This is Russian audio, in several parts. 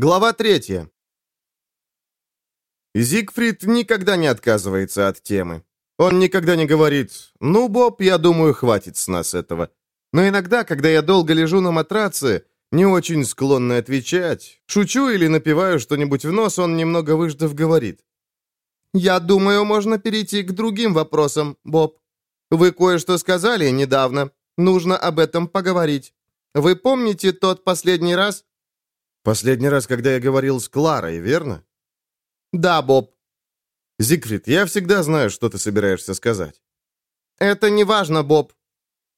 Глава третья. Зигфрид никогда не отказывается от темы. Он никогда не говорит «Ну, Боб, я думаю, хватит с нас этого». Но иногда, когда я долго лежу на матраце, не очень склонный отвечать, шучу или напиваю что-нибудь в нос, он, немного выждав, говорит. «Я думаю, можно перейти к другим вопросам, Боб. Вы кое-что сказали недавно. Нужно об этом поговорить. Вы помните тот последний раз?» «Последний раз, когда я говорил с Кларой, верно?» «Да, Боб». «Зигфрид, я всегда знаю, что ты собираешься сказать». «Это не важно, Боб».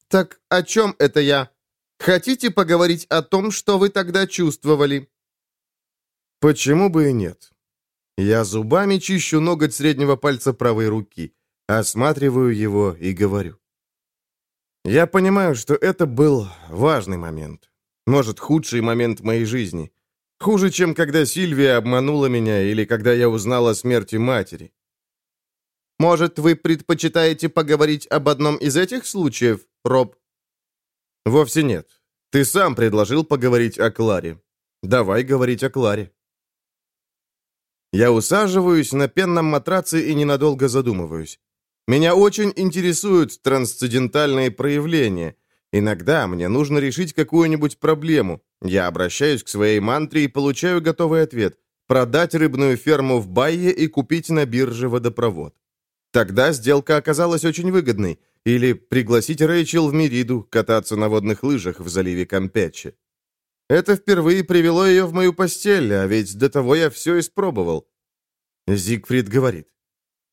«Так о чем это я? Хотите поговорить о том, что вы тогда чувствовали?» «Почему бы и нет?» Я зубами чищу ноготь среднего пальца правой руки, осматриваю его и говорю. Я понимаю, что это был важный момент. Может, худший момент моей жизни. Хуже, чем когда Сильвия обманула меня или когда я узнал о смерти матери. Может, вы предпочитаете поговорить об одном из этих случаев, Роб? Вовсе нет. Ты сам предложил поговорить о Кларе. Давай говорить о Кларе. Я усаживаюсь на пенном матраце и ненадолго задумываюсь. Меня очень интересуют трансцендентальные проявления. Иногда мне нужно решить какую-нибудь проблему. Я обращаюсь к своей мантре и получаю готовый ответ. Продать рыбную ферму в Байе и купить на бирже водопровод. Тогда сделка оказалась очень выгодной. Или пригласить Рэйчел в Мериду кататься на водных лыжах в заливе Кампече. Это впервые привело ее в мою постель, а ведь до того я все испробовал. Зигфрид говорит.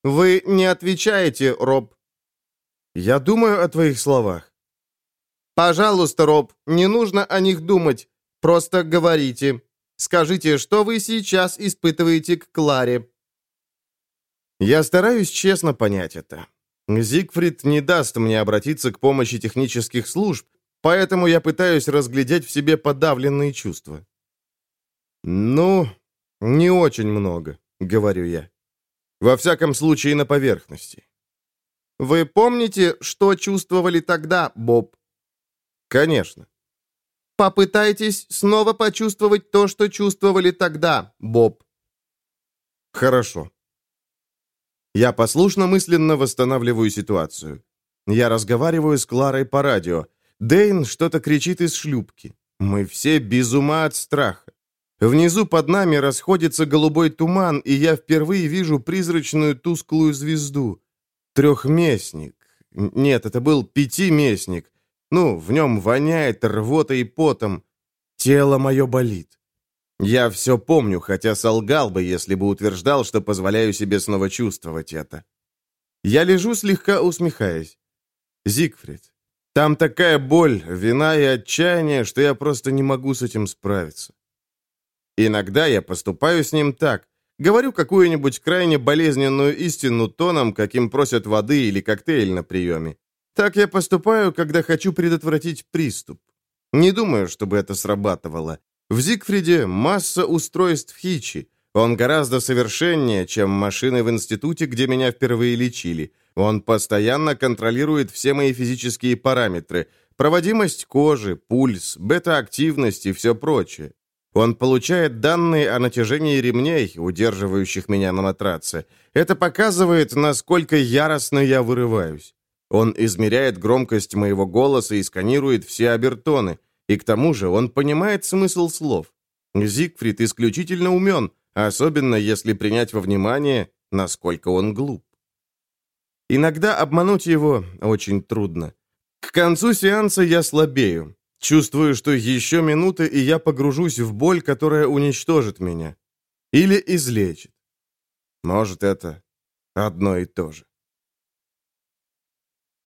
«Вы не отвечаете, Роб». «Я думаю о твоих словах». «Пожалуйста, Роб, не нужно о них думать. Просто говорите. Скажите, что вы сейчас испытываете к Кларе?» Я стараюсь честно понять это. Зигфрид не даст мне обратиться к помощи технических служб, Поэтому я пытаюсь разглядеть в себе подавленные чувства. «Ну, не очень много», — говорю я. «Во всяком случае, на поверхности». «Вы помните, что чувствовали тогда, Боб?» «Конечно». «Попытайтесь снова почувствовать то, что чувствовали тогда, Боб». «Хорошо». Я послушно мысленно восстанавливаю ситуацию. Я разговариваю с Кларой по радио. Дейн что-то кричит из шлюпки. Мы все без ума от страха. Внизу под нами расходится голубой туман, и я впервые вижу призрачную тусклую звезду. Трехместник. Нет, это был пятиместник. Ну, в нем воняет рвотой и потом. Тело мое болит. Я все помню, хотя солгал бы, если бы утверждал, что позволяю себе снова чувствовать это. Я лежу, слегка усмехаясь. Зигфрид, там такая боль, вина и отчаяние, что я просто не могу с этим справиться. Иногда я поступаю с ним так. Говорю какую-нибудь крайне болезненную истину тоном, каким просят воды или коктейль на приеме. Так я поступаю, когда хочу предотвратить приступ. Не думаю, чтобы это срабатывало. В Зигфриде масса устройств Хичи. Он гораздо совершеннее, чем машины в институте, где меня впервые лечили. Он постоянно контролирует все мои физические параметры, проводимость кожи, пульс, бета-активность и все прочее. Он получает данные о натяжении ремней, удерживающих меня на матраце. Это показывает, насколько яростно я вырываюсь. Он измеряет громкость моего голоса и сканирует все обертоны. И к тому же он понимает смысл слов. Зигфрид исключительно умен, особенно если принять во внимание, насколько он глуп. Иногда обмануть его очень трудно. К концу сеанса я слабею. Чувствую, что еще минуты, и я погружусь в боль, которая уничтожит меня. Или излечит. Может, это одно и то же.